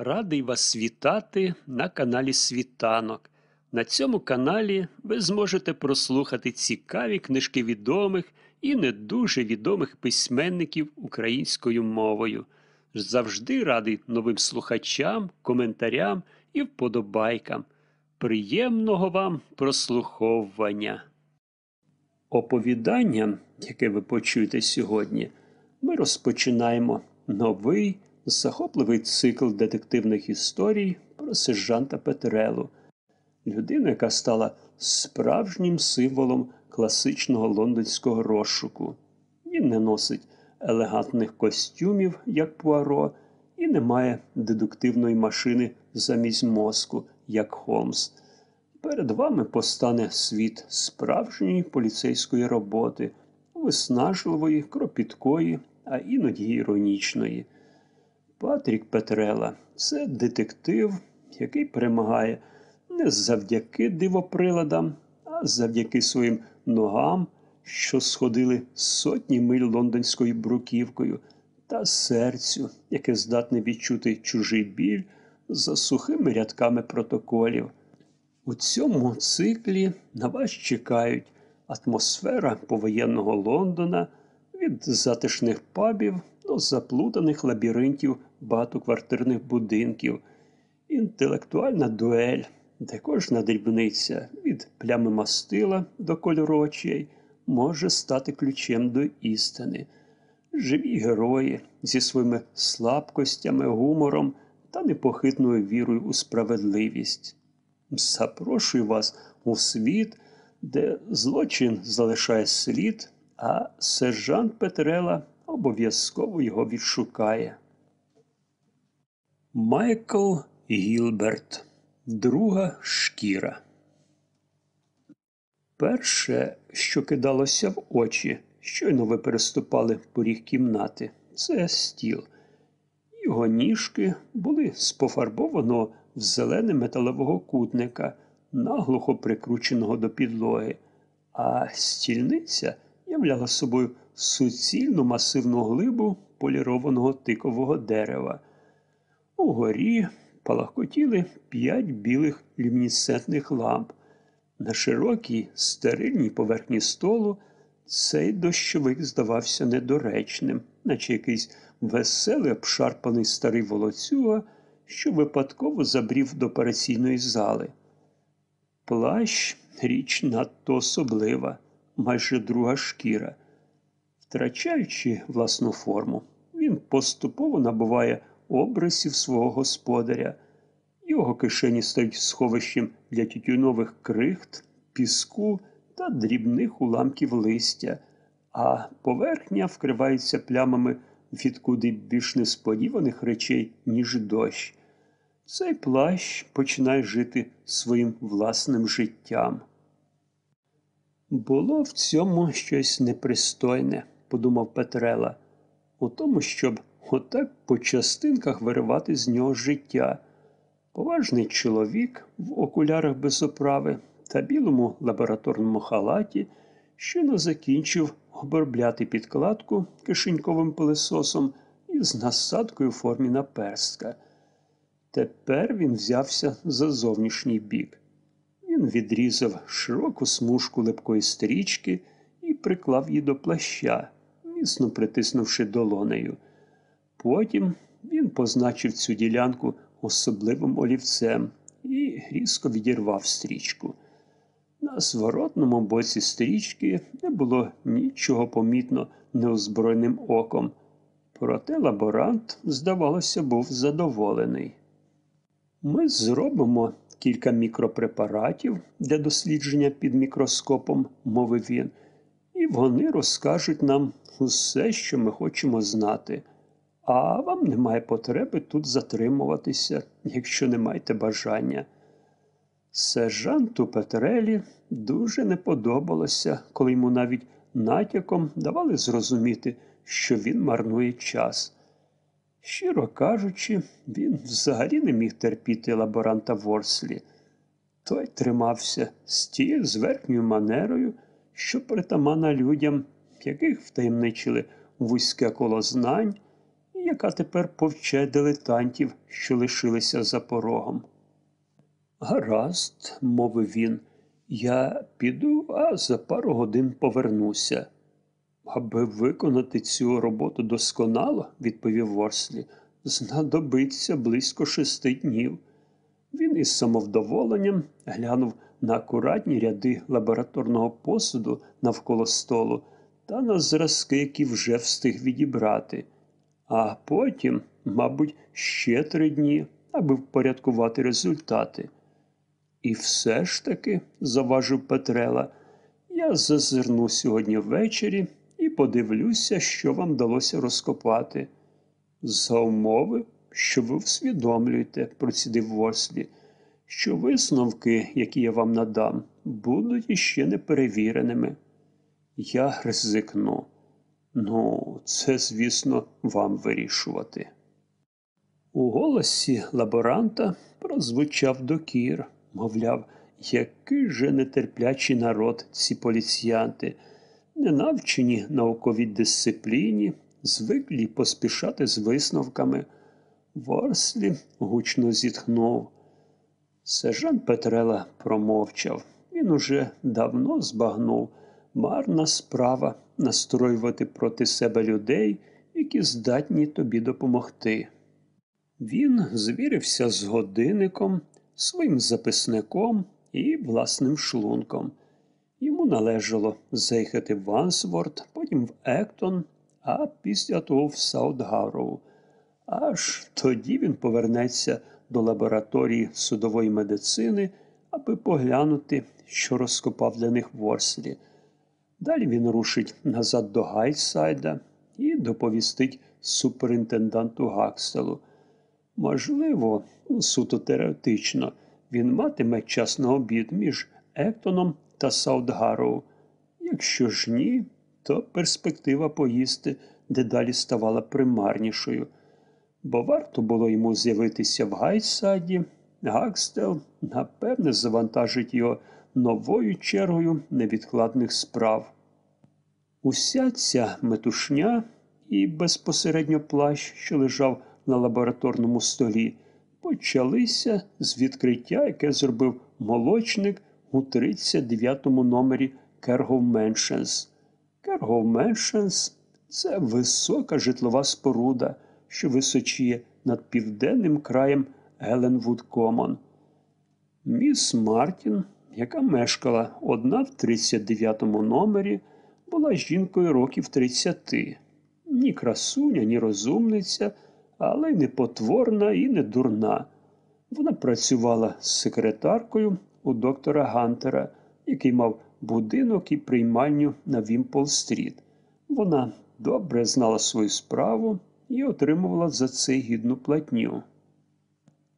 Радий вас вітати на каналі Світанок. На цьому каналі ви зможете прослухати цікаві книжки відомих і не дуже відомих письменників українською мовою. Завжди радий новим слухачам, коментарям і вподобайкам. Приємного вам прослуховування. Оповідання, яке ви почуєте сьогодні, ми розпочинаємо новий захопливий цикл детективних історій про сержанта Петрелу, людину, яка стала справжнім символом класичного лондонського розшуку. Він не носить елегантних костюмів, як Пуаро, і не має дедуктивної машини замість мозку, як Холмс. Перед вами постане світ справжньої поліцейської роботи, виснажливої, кропіткої, а іноді іронічної. Патрік Петрела це детектив, який перемагає не завдяки дивоприладам, а завдяки своїм ногам, що сходили сотні миль лондонською бруківкою, та серцю, яке здатне відчути чужий біль за сухими рядками протоколів. У цьому циклі на вас чекають атмосфера повоєнного Лондона від затишних пабів до заплутаних лабіринтів багатоквартирних будинків, інтелектуальна дуель, де кожна дрібниця від плями мастила до кольору очей може стати ключем до істини. Живі герої зі своїми слабкостями, гумором та непохитною вірою у справедливість. Запрошую вас у світ, де злочин залишає слід, а сержант Петрела обов'язково його відшукає. Майкл Гілберт. Друга шкіра. Перше, що кидалося в очі, щойно ви переступали поріг кімнати, це стіл. Його ніжки були з пофарбованого в зелене металевого кутника, наглухо прикрученого до підлоги, а стільниця являла собою суцільну масивну глибу полірованого тикового дерева. Угорі палахкотіли п'ять білих люмінесцентних ламп. На широкій стерильній поверхні столу цей дощовик здавався недоречним, наче якийсь веселий обшарпаний старий волоцюга, що випадково забрів до операційної зали. Плащ річ надто особлива, майже друга шкіра. Втрачаючи власну форму, він поступово набуває обрисів свого господаря. Його кишені стають сховищем для тютюнових крихт, піску та дрібних уламків листя, а поверхня вкривається плямами від куди більш несподіваних речей, ніж дощ. Цей плащ починає жити своїм власним життям. Було в цьому щось непристойне, подумав Петрела, у тому, щоб отак по частинках виривати з нього життя. Поважний чоловік в окулярах без оправи та білому лабораторному халаті, щойно закінчив обробляти підкладку кишеньковим пилисосом із насадкою в формі наперстка. Тепер він взявся за зовнішній бік. Він відрізав широку смужку липкої стрічки і приклав її до плаща, міцно притиснувши долонею. Потім він позначив цю ділянку особливим олівцем і різко відірвав стрічку. На зворотному боці стрічки не було нічого помітно неозброєним оком, проте лаборант, здавалося, був задоволений. Ми зробимо кілька мікропрепаратів для дослідження під мікроскопом, мовив він, і вони розкажуть нам усе, що ми хочемо знати. А вам немає потреби тут затримуватися, якщо не маєте бажання. Сержанту Петрелі дуже не подобалося, коли йому навіть натяком давали зрозуміти, що він марнує час. Щиро кажучи, він взагалі не міг терпіти лаборанта Ворслі. Той тримався з тією зверхньою манерою, що притамана людям, яких втаємничили вузьке коло знань яка тепер повчає дилетантів, що лишилися за порогом. Гаразд, мовив він, я піду, а за пару годин повернуся. Аби виконати цю роботу досконало, відповів Ворслі, знадобиться близько шести днів. Він із самовдоволенням глянув на акуратні ряди лабораторного посуду навколо столу та на зразки, які вже встиг відібрати. А потім, мабуть, ще три дні, аби впорядкувати результати. І все ж таки, заважив Петрела, я зазирну сьогодні ввечері і подивлюся, що вам вдалося розкопати. За умови, що ви усвідомлюєте, процідив Вослі, що висновки, які я вам надам, будуть іще неперевіреними. Я ризикну. Ну, це, звісно, вам вирішувати. У голосі лаборанта прозвучав докір, мовляв, який же нетерплячий народ ці поліціянти, не навчені науковій дисципліні, звиклі поспішати з висновками. Ворслі гучно зітхнув. Сержант Петрела промовчав. Він уже давно збагнув. Марна справа настроювати проти себе людей, які здатні тобі допомогти. Він звірився з годинником, своїм записником і власним шлунком. Йому належало заїхати в Вансворд, потім в Ектон, а після того в Саутгарроу. Аж тоді він повернеться до лабораторії судової медицини, аби поглянути, що розкопав для них Ворслі. Далі він рушить назад до Гайсайда і доповістить суперінтенданту Гакселу. Можливо, суто теоретично, він матиме час на обід між Ектоном та Саутгарроу. Якщо ж ні, то перспектива поїсти дедалі ставала примарнішою. Бо варто було йому з'явитися в Гайсаді, Гакстел, напевне, завантажить його новою чергою невідкладних справ. Уся ця метушня і безпосередньо плащ, що лежав на лабораторному столі, почалися з відкриття, яке зробив молочник у 39-му номері Кергов Меншенс. Кергов Меншенс це висока житлова споруда, що височіє над південним краєм Геленвуд Комон. Міс Мартін яка мешкала одна в 39-му номері, була жінкою років 30. Ні красуня, ні розумниця, але й не потворна і не дурна. Вона працювала секретаркою у доктора Гантера, який мав будинок і приймальню на Вімпол-стріт. Вона добре знала свою справу і отримувала за це гідну платню.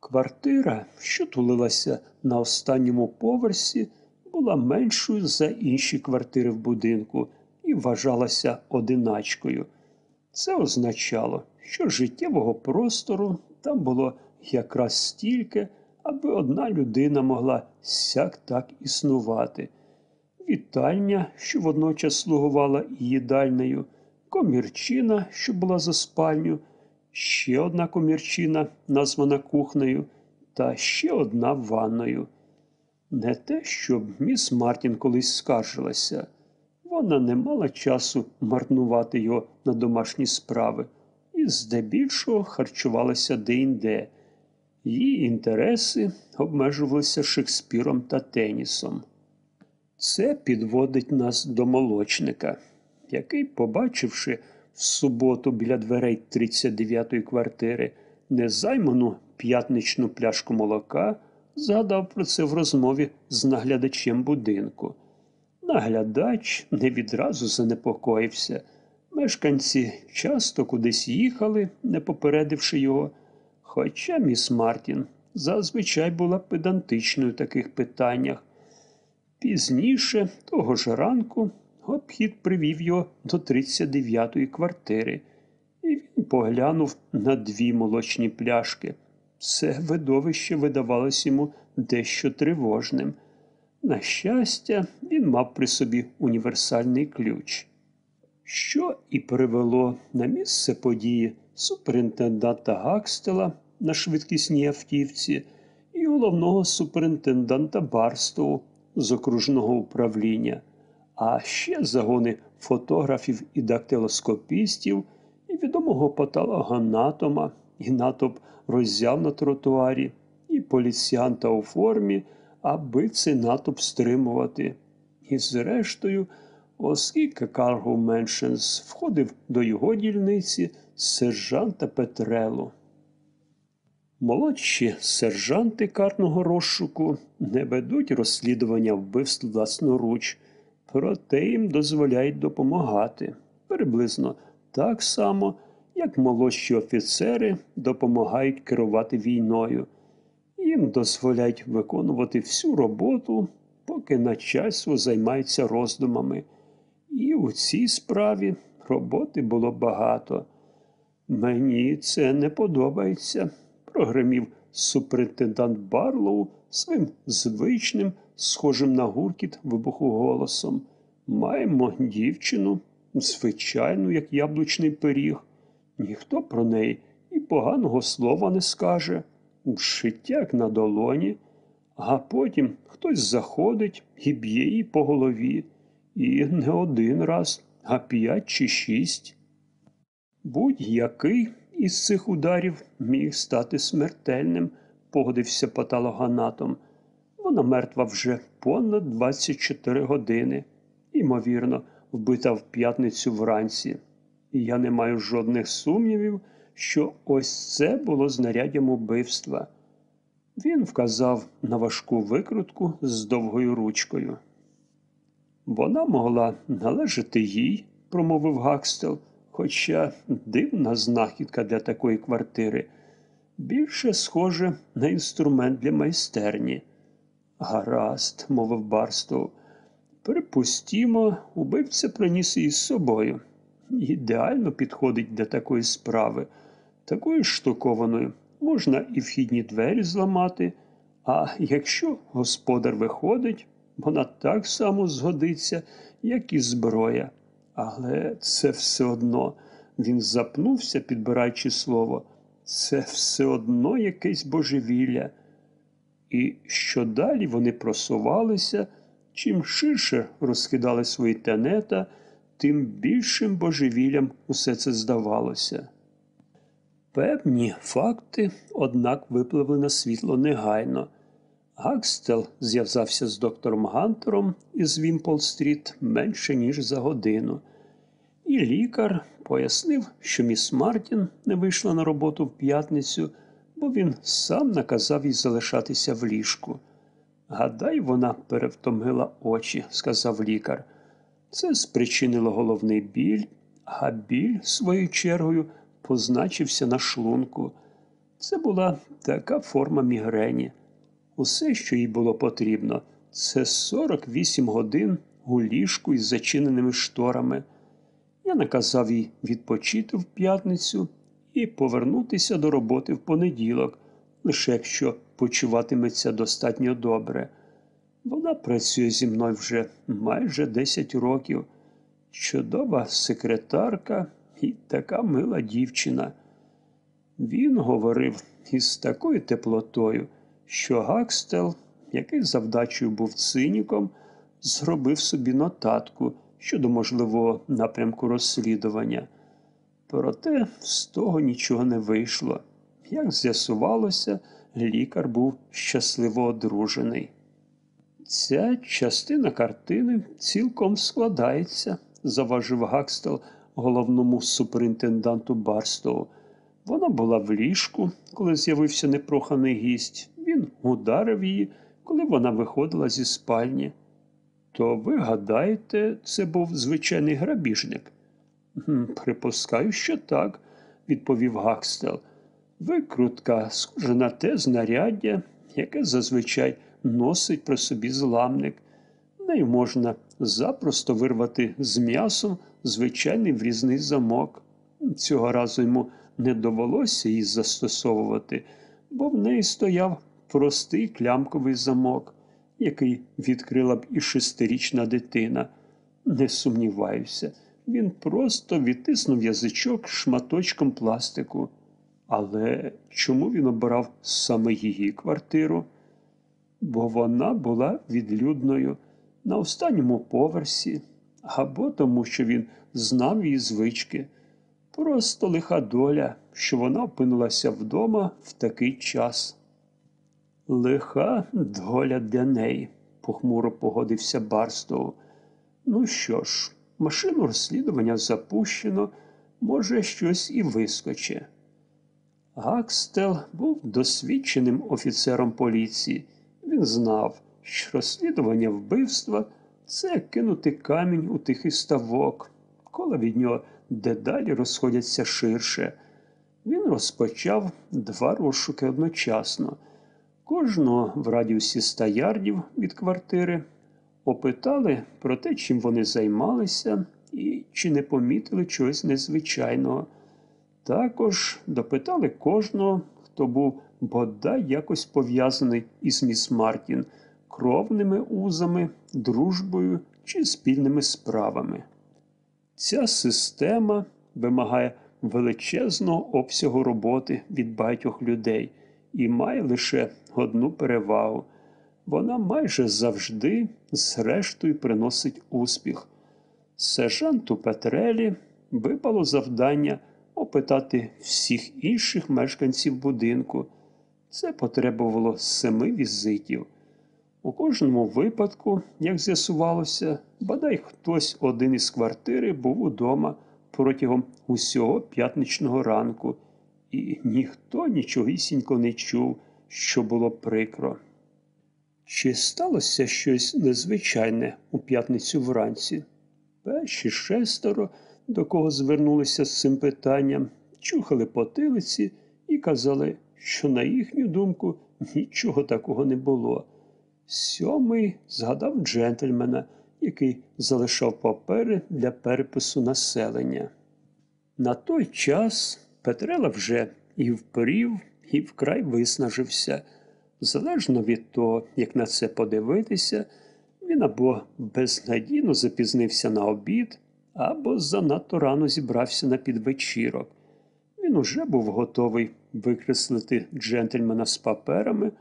Квартира, що тулилася на останньому поверсі, була меншою за інші квартири в будинку і вважалася одиначкою. Це означало, що життєвого простору там було якраз стільки, аби одна людина могла сяк так існувати. Вітальня, що водночас слугувала їдальнею, комірчина, що була за спальню ще одна комірчина, названа кухнею, та ще одна ванною. Не те, щоб міс Мартін колись скаржилася. Вона не мала часу марнувати його на домашні справи і здебільшого харчувалася де-інде. Її інтереси обмежувалися Шекспіром та тенісом. Це підводить нас до молочника, який, побачивши, в суботу біля дверей 39-ї квартири незайману п'ятничну пляшку молока, згадав про це в розмові з наглядачем будинку. Наглядач не відразу занепокоївся. Мешканці часто кудись їхали, не попередивши його. Хоча міс Мартін зазвичай була педантичною в таких питаннях. Пізніше, того ж ранку, Обхід привів його до 39-ї квартири, і він поглянув на дві молочні пляшки. Це видовище видавалось йому дещо тривожним. На щастя, він мав при собі універсальний ключ. Що і привело на місце події суперінтенданта Гакстела на швидкісній автівці і головного суперінтенданта Барстоу з окружного управління, а ще загони фотографів і дактилоскопістів, і відомого патологоанатома, і натовп роззяв на тротуарі, і поліціянта у формі, аби цей натовп стримувати. І зрештою, оскільки Карго Меншенс входив до його дільниці сержанта Петрелу. Молодші сержанти карного розшуку не ведуть розслідування вбивств власноруч, проте їм дозволяють допомагати приблизно так само, як молодші офіцери допомагають керувати війною. Їм дозволяють виконувати всю роботу, поки начальство займається роздумами. І у цій справі роботи було багато. Мені це не подобається, прогремів суперінтендант Барлоу своїм звичним, схожим на гуркіт вибуху голосом. Маємо дівчину, звичайну, як яблучний пиріг. Ніхто про неї і поганого слова не скаже. Шиттяк на долоні, а потім хтось заходить і б'є її по голові. І не один раз, а п'ять чи шість. Будь-який із цих ударів міг стати смертельним, погодився патологоанатом. Вона мертва вже понад 24 години, ймовірно, вбита в п'ятницю вранці. І я не маю жодних сумнівів, що ось це було знаряддям убивства. Він вказав на важку викрутку з довгою ручкою. Вона могла належати їй, промовив Гакстел, хоча дивна знахідка для такої квартири. Більше схоже на інструмент для майстерні. Гаразд, мовив Барстоу. Припустімо, убивця приніс її з собою. Ідеально підходить для такої справи. Такою штукованою можна і вхідні двері зламати, а якщо господар виходить, вона так само згодиться, як і зброя. Але це все одно, він запнувся, підбираючи слово, це все одно якесь божевілля. І що далі вони просувалися, чим ширше розкидали свої тенета, тим більшим божевіллям усе це здавалося. Певні факти, однак, випливли на світло негайно. Гакстел зв'язався з доктором Гантером із Вімпол-стріт менше, ніж за годину. І лікар пояснив, що міс Мартін не вийшла на роботу в п'ятницю, бо він сам наказав їй залишатися в ліжку. Гадай, вона перевтомила очі, сказав лікар. Це спричинило головний біль, а біль, своєю чергою, позначився на шлунку. Це була така форма мігрені. Усе, що їй було потрібно, це 48 годин у ліжку із зачиненими шторами. Я наказав їй відпочити в п'ятницю і повернутися до роботи в понеділок, лише якщо почуватиметься достатньо добре. Вона працює зі мною вже майже 10 років. Чудова секретарка і така мила дівчина. Він говорив із такою теплотою, що Гакстел, який завдачею був циніком, зробив собі нотатку щодо можливого напрямку розслідування. Проте з того нічого не вийшло. Як з'ясувалося, лікар був щасливо одружений. Ця частина картини цілком складається, заважив Гакстел головному суперінтенданту Барстоу. Вона була в ліжку, коли з'явився непроханий гість. Він ударив її, коли вона виходила зі спальні. То ви гадаєте, це був звичайний грабіжник? Припускаю, що так, відповів Гакстел. Викрутка схожа на те знаряддя, яке зазвичай носить при собі зламник. Нею можна запросто вирвати з м'ясом звичайний врізний замок. Цього разу йому не довелося її застосовувати, бо в неї стояв простий клямковий замок, який відкрила б і шестирічна дитина. Не сумніваюся, він просто відтиснув язичок шматочком пластику. Але чому він обирав саме її квартиру? Бо вона була відлюдною на останньому поверсі, або тому, що він знав її звички. Просто лиха доля, що вона опинилася вдома в такий час. Лиха доля для неї, похмуро погодився Барстоу. Ну що ж, машину розслідування запущено, може, щось і вискоче. Гакстел був досвідченим офіцером поліції. Він знав, що розслідування вбивства це кинути камінь у тихий ставок, коли від нього дедалі розходяться ширше. Він розпочав два розшуки одночасно. Кожного в радіусі ста ярдів від квартири опитали про те, чим вони займалися і чи не помітили чогось незвичайного. Також допитали кожного, хто був бодай якось пов'язаний із міс Мартін, кровними узами, дружбою чи спільними справами. Ця система вимагає величезного обсягу роботи від багатьох людей і має лише одну перевагу. Вона майже завжди, зрештою, приносить успіх. Сержанту Петрелі випало завдання опитати всіх інших мешканців будинку. Це потребувало семи візитів. У кожному випадку, як з'ясувалося, бодай хтось один із квартири був удома протягом усього п'ятничного ранку, і ніхто нічогісінько не чув, що було прикро. Чи сталося щось незвичайне у п'ятницю вранці? Перші шестеро, до кого звернулися з цим питанням, чухали потилиці і казали, що, на їхню думку, нічого такого не було. Сьомий згадав джентльмена, який залишав папери для перепису населення. На той час Петрела вже і впорів, і вкрай виснажився. Залежно від того, як на це подивитися, він або безнадійно запізнився на обід, або занадто рано зібрався на підвечірок. Він уже був готовий викреслити джентльмена з паперами,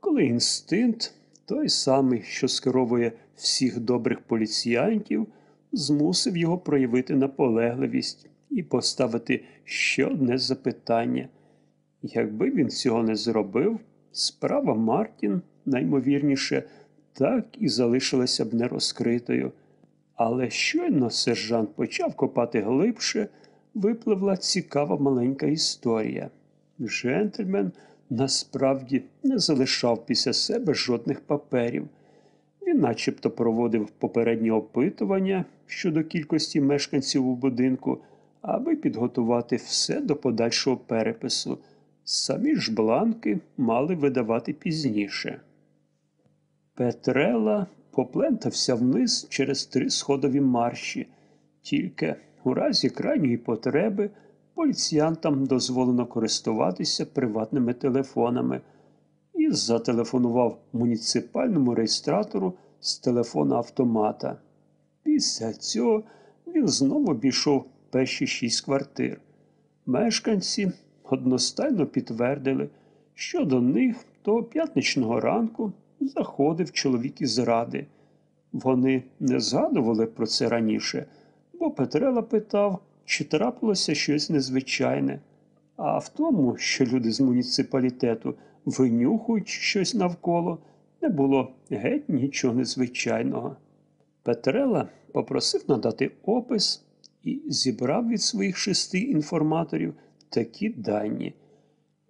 коли інстинкт, той самий, що скеровує всіх добрих поліціянтів, змусив його проявити наполегливість і поставити ще одне запитання. Якби він цього не зробив, справа Мартін, наймовірніше, так і залишилася б нерозкритою. Але щойно сержант почав копати глибше, випливла цікава маленька історія. Джентльмен насправді не залишав після себе жодних паперів. Він начебто проводив попереднє опитування щодо кількості мешканців у будинку, аби підготувати все до подальшого перепису. Самі ж бланки мали видавати пізніше. Петрела поплентався вниз через три сходові марші, тільки у разі крайньої потреби поліціянтам дозволено користуватися приватними телефонами і зателефонував муніципальному реєстратору з телефона автомата. Після цього він знову обійшов перші шість квартир. Мешканці одностайно підтвердили, що до них того п'ятничного ранку заходив чоловік із ради. Вони не згадували про це раніше, бо Петрела питав, чи трапилося щось незвичайне. А в тому, що люди з муніципалітету винюхують щось навколо, не було геть нічого незвичайного. Петрела попросив надати опис і зібрав від своїх шести інформаторів такі дані.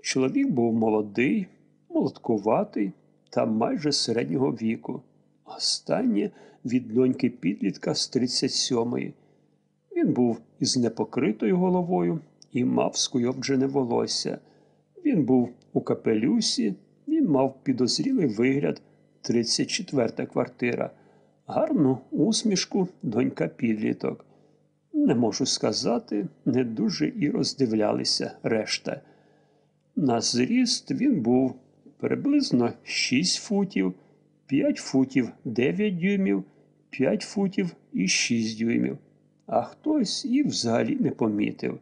Чоловік був молодий, молодкуватий та майже середнього віку. Останнє від доньки підлітка з 37-ї. Він був із непокритою головою і мав скуйовджене волосся. Він був у капелюсі, він мав підозрілий вигляд 34 квартира, гарну усмішку донька підліток. Не можу сказати, не дуже і роздивлялися решта. На зріст він був приблизно 6 футів, 5 футів 9 дюймів, 5 футів і 6 дюймів. а хтось і взагалі не помітив.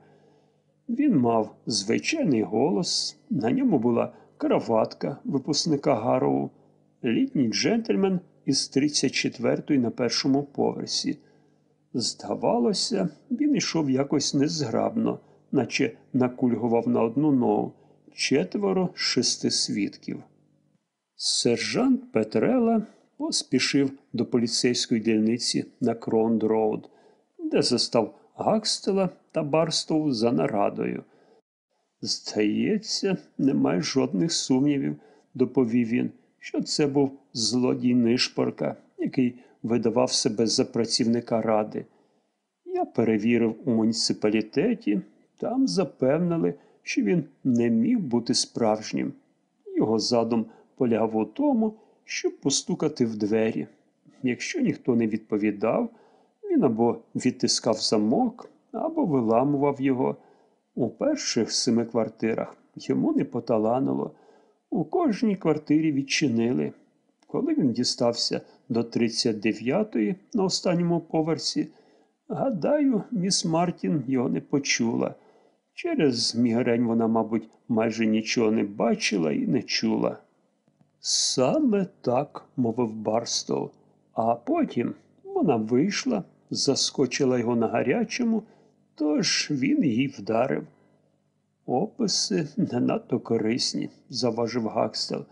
Він мав звичайний голос, на ньому була краватка випускника Гароу, літній джентльмен із 34-ї на першому поверсі. Здавалося, він йшов якось незграбно, наче накульгував на одну ногу четверо з шести свідків. Сержант Петрела поспішив до поліцейської дільниці на Кроун Роуд, де застав Гакстела та Барстоу за нарадою. Здається, немає жодних сумнівів, доповів він, що це був злодій нишпорка, який видавав себе за працівника ради. Я перевірив у муніципалітеті, там запевнили, що він не міг бути справжнім. Його задум полягав у тому, щоб постукати в двері. Якщо ніхто не відповідав, він або відтискав замок, або виламував його. У перших семи квартирах йому не поталанило. У кожній квартирі відчинили. Коли він дістався до 39-ї на останньому поверсі, гадаю, міс Мартін його не почула. Через мігрень вона, мабуть, майже нічого не бачила і не чула. Саме так, мовив Барстоу, а потім вона вийшла, заскочила його на гарячому, тож він її вдарив. Описи не надто корисні, заважив Гакстел.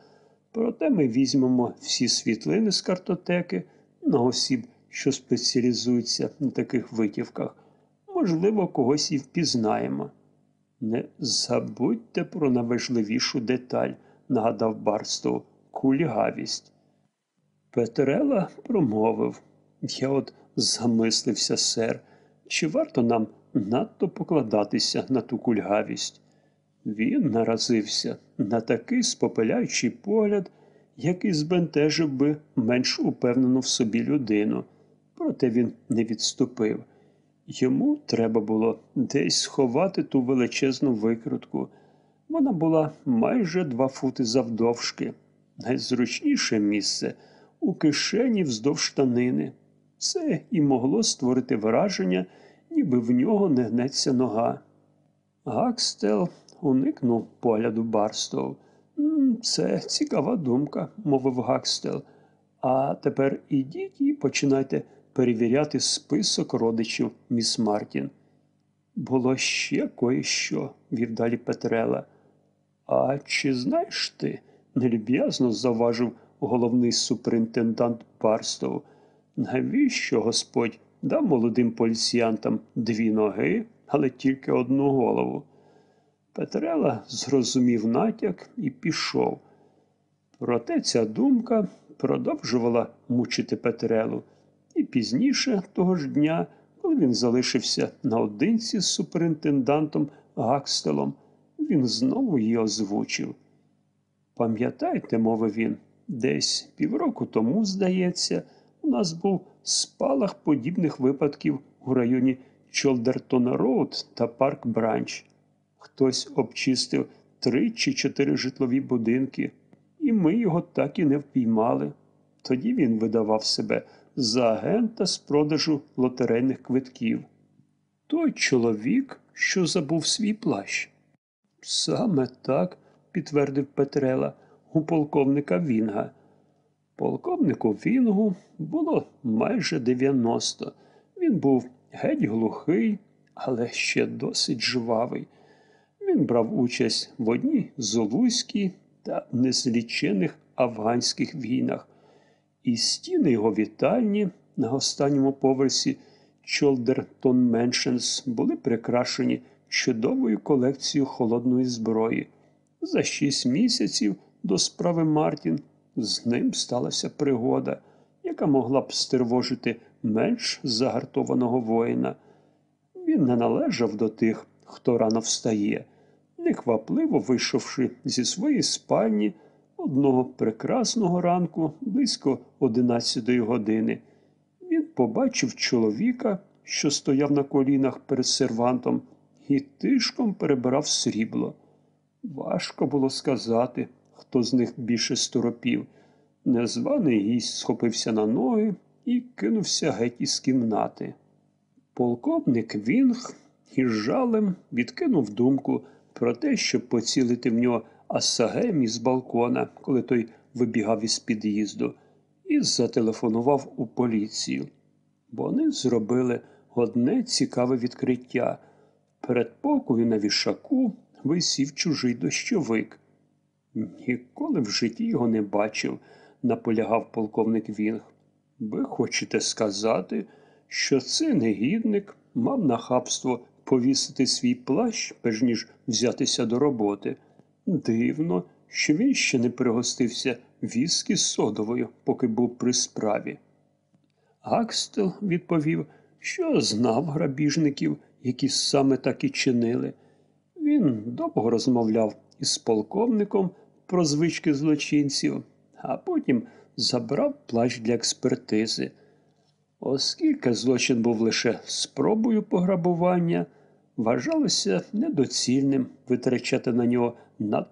Проте ми візьмемо всі світлини з картотеки на осіб, що спеціалізуються на таких витівках. Можливо, когось і впізнаємо. Не забудьте про найважливішу деталь, нагадав Барстоу, кульгавість. Петрела промовив. Я от замислився, сер, чи варто нам надто покладатися на ту кульгавість? Він наразився на такий спопиляючий погляд, який збентежив би менш упевнену в собі людину, проте він не відступив. Йому треба було десь сховати ту величезну викрутку. Вона була майже два фути завдовжки. Найзручніше місце у кишені вздовж штанини. Це і могло створити враження, ніби в нього не гнеться нога. Гакстел уникнув погляду Барстоу. Це цікава думка, мовив Гакстел. А тепер ідіть і починайте перевіряти список родичів міс Мартін. Було ще кое-що, вів далі Петрела. А чи знаєш ти? нелюб'язно заважив головний суперінтендант Барстоу. Навіщо Господь дав молодим поліціянтам дві ноги, але тільки одну голову? Петрела зрозумів натяк і пішов. Проте ця думка продовжувала мучити Петрелу. І пізніше того ж дня, коли він залишився наодинці з суперінтендантом Гакстелом, він знову її озвучив. Пам'ятаєте, мовив він, десь півроку тому, здається, у нас був спалах подібних випадків у районі Чолдертона Роуд та Парк Бранч. Хтось обчистив три чи чотири житлові будинки, і ми його так і не впіймали. Тоді він видавав себе за агента з продажу лотерейних квитків. Той чоловік, що забув свій плащ. Саме так, підтвердив Петрела, у полковника Вінга. Полковнику Вінгу було майже 90. Він був геть глухий, але ще досить жвавий. Він брав участь в одній золуській та незлічених афганських війнах, і стіни його вітальні на останньому поверсі Чолдертон Меншенс були прикрашені чудовою колекцією холодної зброї. За шість місяців до справи Мартін з ним сталася пригода, яка могла б стривожити менш загартованого воїна. Він не належав до тих, хто рано встає, неквапливо вийшовши зі своєї спальні одного прекрасного ранку близько одинадцятої години. Він побачив чоловіка, що стояв на колінах перед сервантом, і тишком перебирав срібло. Важко було сказати, хто з них більше сторопів. Незваний гість схопився на ноги і кинувся геть із кімнати. Полковник Вінг із жалем відкинув думку про те, щоб поцілити в нього асагем із балкона, коли той вибігав із під'їзду, і зателефонував у поліцію. Вони зробили одне цікаве відкриття. Перед покою на вішаку висів чужий дощовик. Ніколи в житті його не бачив, наполягав полковник Вінг. Ви хочете сказати, що це негідник мав нахабство повісити свій плащ, перш ніж взятися до роботи. Дивно, що він ще не пригостився віскі з содовою, поки був при справі. Гакстел відповів, що знав грабіжників, які саме так і чинили. Він довго розмовляв із полковником про звички злочинців, а потім забрав плащ для експертизи. Оскільки злочин був лише спробою пограбування, вважалося недоцільним витрачати на нього надто